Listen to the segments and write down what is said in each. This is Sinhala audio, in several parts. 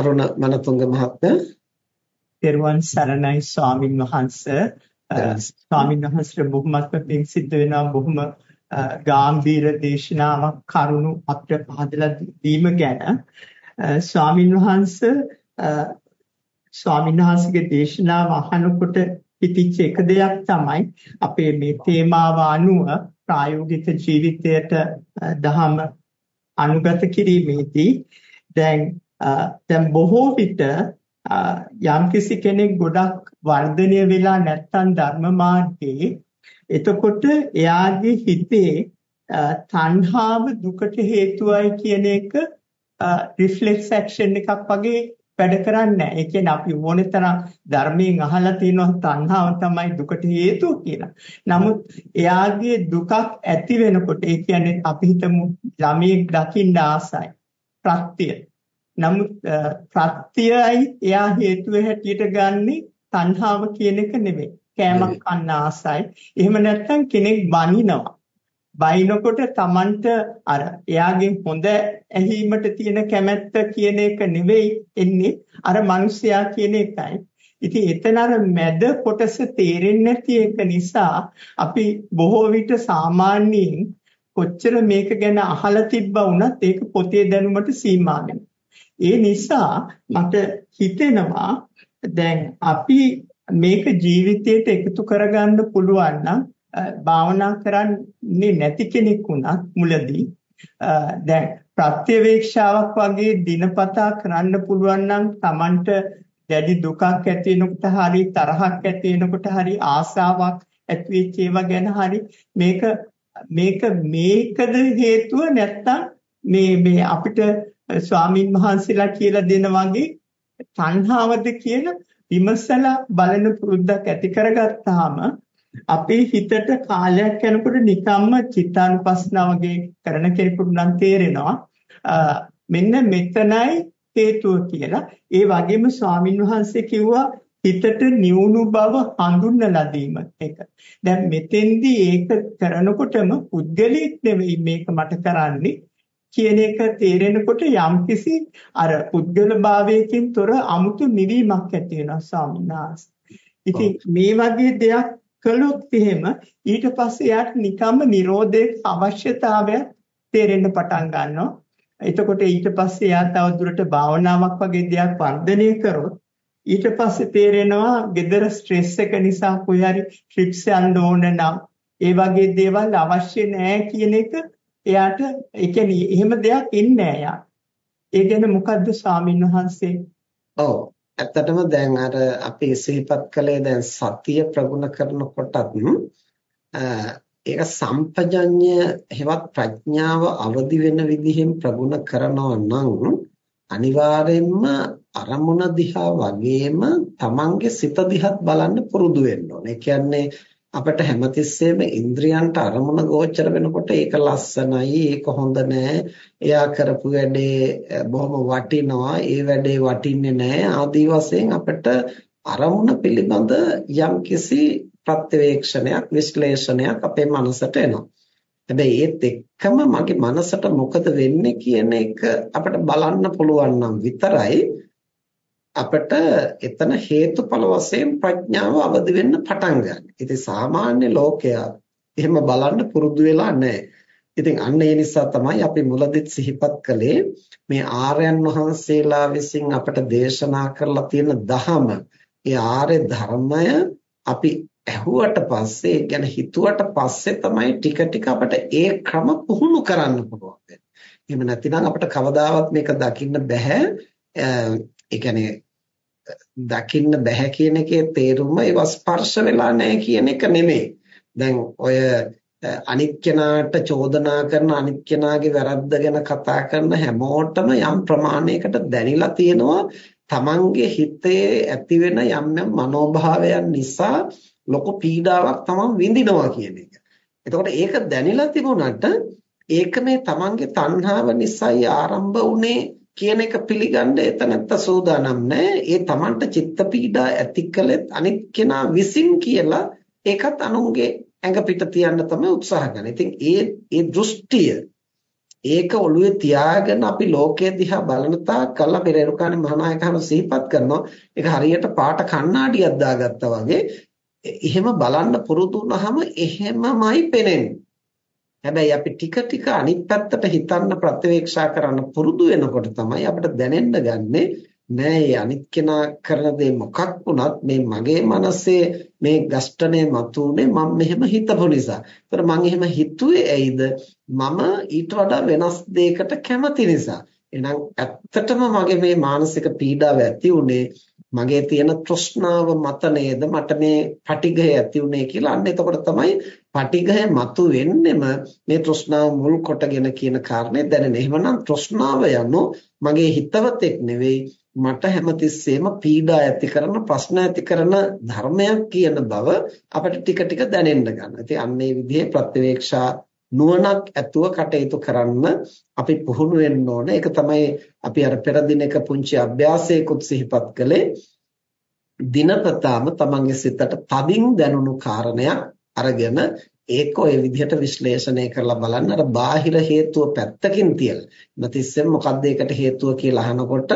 අරුණ මනතුංග මහත්මයා. පෙරවන් සරණයි ස්වාමින් වහන්සේ. ස්වාමින් වහන්සේට බොහොමත්ම පිං සිද්ධ වෙනවා බොහොම ගාම්භීර දේශනාවක් කරුණු අපිට පහදලා දීම ගැන. ස්වාමින් වහන්සේ ස්වාමීන් වහන්සේගේ දේශනාව අහනකොට පිටිච්ච එක දෙයක් තමයි අපේ මේ තේමාව අනුව ප්‍රායෝගික ජීවිතයට දහම අනුගත කිරීමේදී දැන් දැන් බොහෝ විට යම්කිසි කෙනෙක් ගොඩක් වර්ධනය වෙලා නැත්තම් ධර්ම මාර්ගයේ එතකොට එයාගේ හිතේ තණ්හාව දුකට හේතුවයි කියන එක රිෆ්ලෙක්ස් ඇක්ෂන් එකක් වගේ වැඩ කරන්නේ නැහැ. ඒ කියන්නේ අපි ඕනෙතරම් ධර්මයෙන් අහලා තියෙනවා තණ්හාව තමයි දුකට හේතුව කියලා. නමුත් එයාගේ දුකක් ඇති වෙනකොට ඒ කියන්නේ අපි හිතමු ළමයෙක් දකින්න ආසයි. ප්‍රත්‍ය. නමුත් ප්‍රත්‍යයයි එයා හේතුව හැටියට ගන්නෙ තණ්හාව කියන එක නෙවෙයි. කෑමක් කන්න ආසයි. එහෙම නැත්නම් කෙනෙක් බනිනවා. බයිනකොට Tamanට අර එයාගෙන් හොඳ ඇහිීමට තියෙන කැමැත්ත කියන එක නෙවෙයි එන්නේ අර මිනිසයා කියන එකයි. ඉතින් එතන අර මැද කොටස තේරෙන්නේ නැති එක නිසා අපි බොහෝ විට සාමාන්‍යයෙන් කොච්චර මේක ගැන අහලා තිබ්බා වුණත් ඒක පොතේ දැනුමට සීමා ඒ නිසා මට හිතෙනවා දැන් අපි මේක ජීවිතයට එකතු කරගන්න පුළුවන් නම් භාවනා කරන්නේ නැති කෙනෙක් වුණත් මුලදී දැන් ප්‍රත්‍යවේක්ෂාවක් වගේ දිනපතා කරන්න පුළුවන් නම් Tamanට දැඩි දුකක් ඇති වෙනකොට හරි තරහක් ඇති වෙනකොට හරි ආසාවක් ඇති වෙච්ච ඒවා ගැන හරි මේක මේක මේකද හේතුව නැත්තම් මේ මේ අපිට ස්වාමින් වහන්සේලා කියලා දෙන වගේ තණ්හාවද කියන විමසලා බලන පුරුද්දක් ඇති කරගත්තාම අපේ හිතට කාලයක් යනකොට නිකම්ම චිත්තානුපස්සනාව වගේ කරන කෙනෙකුට නම් තේරෙනවා මෙන්න මෙතනයි හේතුව කියලා. ඒ වගේම ස්වාමින් වහන්සේ කිව්වා හිතට නියුණු බව හඳුන්වලා දීම එක. දැන් මෙතෙන්දී ඒක කරනකොටම පුද්ගලික නෙවෙයි මේක මට කරන්නේ කියන එක තේරෙනකොට යම්කිසි අර පුද්ගල භාවයකින් තොර 아무තු නිවීමක් ඇති වෙනවා ස්වාමීන් වහන්සේ. ඉතින් මේ වගේ දෙයක් කළොත් එහෙම ඊට පස්සේ යාට නිකම්ම Nirodhe අවශ්‍යතාවය තේරෙන්න පටන් ගන්නවා. එතකොට ඊට පස්සේ යා තව දුරට භාවනාවක් වගේ දෙයක් වර්ධනය කරොත් ඊට පස්සේ තේරෙනවා gedara stress එක නිසා කොයි හරි trips යන්න ඕන නම් ඒ වගේ දේවල් අවශ්‍ය නැහැ කියන එක එයාට ඒ කියන්නේ එහෙම දෙයක් ඉන්නේ නැහැ ඒ ගැන මොකද්ද ස්වාමින් වහන්සේ? ඔව් ඇත්තටම දැන් අර අපි සිහිපත් කළේ දැන් සතිය ප්‍රගුණ කරනකොටත් ඒක සම්පජඤ්ඤ හෙවත් ප්‍රඥාව අවදි වෙන විදිහෙන් ප්‍රගුණ කරනවා නම් අනිවාර්යෙන්ම අරමුණ දිහා වගේම තමන්ගේ සිත දිහත් බලන්න පුරුදු වෙන්න ඕනේ. ඒ කියන්නේ අපිට හැමතිස්සෙම ඉන්ද්‍රියන්ට අරමුණ ගෝචර වෙනකොට ඒක ලස්සනයි ඒක හොඳ නෑ. එයා කරපු වැඩේ බොහොම වටිනවා. ඒ වැඩේ වටින්නේ නෑ. ආදී වශයෙන් අපිට අරමුණ පිළිබඳ යම්කිසි ප්‍රත්‍යවේක්ෂණයක් විශ්ලේෂණයක් අපේ මනසට එනවා. හැබැයි ඒත් එක්කම මගේ මනසට මොකද වෙන්නේ කියන එක අපිට බලන්න පුළුවන් නම් විතරයි. අපිට එතන හේතුඵල වශයෙන් ප්‍රඥාව අවදි වෙන්න පටන් ගන්න. ඉතින් සාමාන්‍ය ලෝකයා එහෙම බලන්න පුරුදු වෙලා නැහැ. ඉතින් අන්න ඒ නිසා තමයි අපි මුලදිත් සිහිපත් කළේ මේ ආර්යයන් වහන්සේලා විසින් අපට දේශනා කරලා තියෙන ධහම, ඒ ආර්ය ධර්මය අපි ඇහුවට පස්සේ, ගැන හිතුවට පස්සේ තමයි ටික ටික අපට ඒ ක්‍රම පුහුණු කරන්න පුළුවන් වෙන්නේ. එහෙම නැතිනම් අපිට කවදාවත් මේක දකින්න බෑ. ඒ කියන්නේ දකින්න බෑ කියන එකේ තේරුම ඒව ස්පර්ශ වෙලා නැහැ කියන එක නෙමෙයි. දැන් ඔය අනිත් කෙනාට චෝදනා කරන අනිත් කෙනාගේ වැරද්ද ගැන කතා කරන හැමෝටම යම් ප්‍රමාණයකට දැනিলা තියෙනවා තමන්ගේ හිතේ ඇතිවෙන යම් යම් මනෝභාවයන් නිසා ලොකු පීඩාවක් තමන් විඳිනවා කියන එක. එතකොට ඒක දැනিলা තිබුණාට ඒක මේ තමන්ගේ තණ්හාව නිසායි ආරම්භ වුනේ කියන එක පිළිගන්න එතනත්ත සූදානම් නැහැ. ඒ Tamanට චිත්ත පීඩා ඇති කළෙත් අනිත් කෙනා විසින් කියලා ඒකත් අනුන්ගේ ඇඟ පිට තියන්න තමයි උත්සාහ කරන්නේ. ඉතින් ඒ ඒ දෘෂ්ටිය ඒක ඔළුවේ තියාගෙන අපි ලෝකයේ දිහා බලන තාක් කල් අපි රේරුකාණේ මහානායකහම සිහිපත් කරනවා. ඒක හරියට පාට කණ්ණාඩියක් දාගත්තා වගේ එහෙම බලන්න පුරුදු වුණාම එහෙමමයි පේන්නේ. හැබැයි අපි ටික ටික අනිත් පැත්තට හිතන්න ප්‍රත්‍යවේක්ෂා කරන්න පුරුදු වෙනකොට තමයි අපිට දැනෙන්න ගන්නේ නෑ මේ අනිත් කෙනා කරන දේ මොකක් වුණත් මේ මගේ මනසේ මේ ගස්ඨනේ මතුනේ මම මෙහෙම හිතපු නිසා. ඒතර මම එහෙම හිතුවේ ඇයිද? මම ඊට වඩා වෙනස් දෙයකට කැමති නිසා. එහෙනම් ඇත්තටම මගේ මේ මානසික පීඩාව ඇති උනේ මගේ තියෙන තෘෂ්ණාව මත නේද මට මේ පටිඝය ඇති උනේ කියලා අන්න එතකොට තමයි පටිඝය මතු වෙන්නෙම මේ තෘෂ්ණාව මුල් කොටගෙන කියන කාරණේ දැනෙන. එහෙමනම් තෘෂ්ණාව යනු මගේ හිතවතෙක් නෙවෙයි මට හැමතිස්සෙම පීඩා ඇති කරන ප්‍රශ්න ඇති කරන ධර්මයක් කියන බව අපිට ටික ටික දැනෙන්න ගන්නවා. ඉතින් අන්න ඒ විදිහේ ප්‍රත්‍යවේක්ෂා නුවණක් ඇතුව කටයුතු කරන්න අපි පුහුණු වෙන්න ඕනේ. ඒක තමයි අපි අර පෙර දිනක පුංචි අභ්‍යාසයකුත් සිහිපත් කළේ. දිනපතාම තමන්ගේ සිතට තදින් දැනුණු කාරණයක් අරගෙන ඒක ඔය විදිහට විශ්ලේෂණය කරලා බලන්න අර බාහිර හේතුව පැත්තකින් තියලා මතිස්සෙන් මොකක්ද ඒකට හේතුව කියලා අහනකොට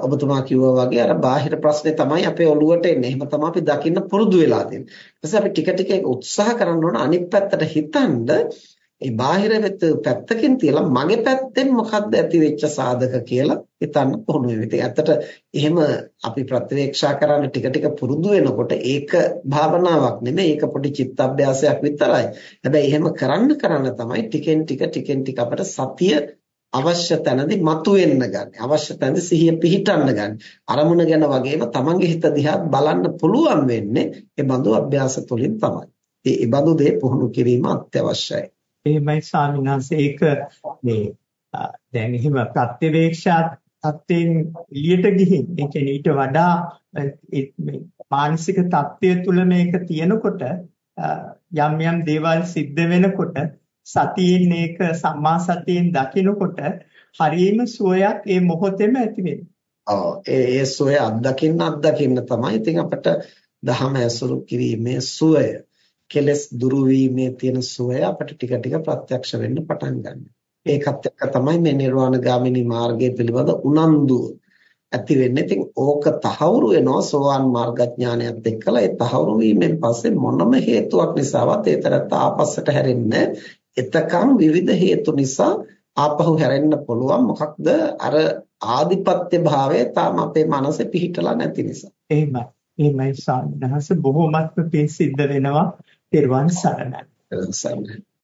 ඔබතුමා කිව්වා වගේ අර බාහිර ප්‍රශ්නේ තමයි අපේ ඔළුවට එන්නේ. එහෙම තමයි අපි දකින්න පුරුදු වෙලා තියෙන්නේ. ඊපස්සේ අපි ටික ටික උත්සාහ කරන්න ඕන අනිත් පැත්තට හිතනද ඒ බාහිර වෙත පැත්තකින් තියලා මගේ පැත්තෙන් මොකක්ද ඇති වෙච්ච සාධක කියලා හිතන්න පුහුණු වෙන්න. ඉතින් ඇත්තට එහෙම අපි ප්‍රත්‍යවේක්ෂා කරන්න ටික ටික පුරුදු වෙනකොට ඒක භාවනාවක් නෙමෙයි ඒක පොඩි චිත්ත අභ්‍යාසයක් විතරයි. හැබැයි එහෙම කරන්න කරන්න තමයි ටිකෙන් ටික ටිකෙන් ටික අපට සතිය අවශ්‍ය තැනදී මතුවෙන්න ගන්න. අවශ්‍ය තැනදී සිහිය පිහිටන්න ගන්න. අරමුණ ගැන වගේම තමන්ගේ හිත දිහා බලන්න පුළුවන් වෙන්නේ ඒ බඳු අභ්‍යාස තුළින් තමයි. ඒ බඳු දේ පුහුණු කිරීම අත්‍යවශ්‍යයි. එහෙමයි ස්වාමීන් වහන්සේ. ඒක මේ දැන් එහෙම ප්‍රත්‍යවේක්ෂා තත්ත්වයෙන් එළියට ගිහින් ඒ කියන්නේ ඊට වඩා මේ මානසික තත්ත්වය තුළ මේක තියෙනකොට යම් යම් දේවල් සිද්ධ වෙනකොට සතියෙන් මේක සම්මා සතියෙන් දකිනකොට හරීම සුවයක් ඒ මොහොතේම ඇති වෙනවා. ඔව්. ඒ ඒ සුවය අත්දකින්න අත්දකින්න තමයි ඉතින් අපිට දහම ඇසුරු කිරීමේ සුවය. කෙලස් දුරු වීමේ තියෙන සුවය අපිට ටික ටික ප්‍රත්‍යක්ෂ වෙන්න පටන් ගන්නවා. ඒකත් එක්ක තමයි මේ නිර්වාණ ගාමිනී මාර්ගය පිළිබඳ උනන්දුව ඇති වෙන්නේ. ඉතින් ඕක තහවුරු වෙනවා සෝවාන් මාර්ගඥානයත් එක්කලා ඒ තහවුරු වීමෙන් පස්සේ මොනම හේතුවක් නිසාවත් ඒතරත් ආපස්සට හැරෙන්නේ එතකම් විවිධ හේතු නිසා ආපහු හැරෙන්න පුළුවන් මොකක්ද අර ආධිපත්‍ය භාවය තාම අපේ මනසේ පිහිටලා නැති නිසා. එහෙමයි. එහෙමයි සාන්නහස බොහොමත්ම පින් සිද්ධ වෙනවා. පෙරවන් සරණයි. සරණයි.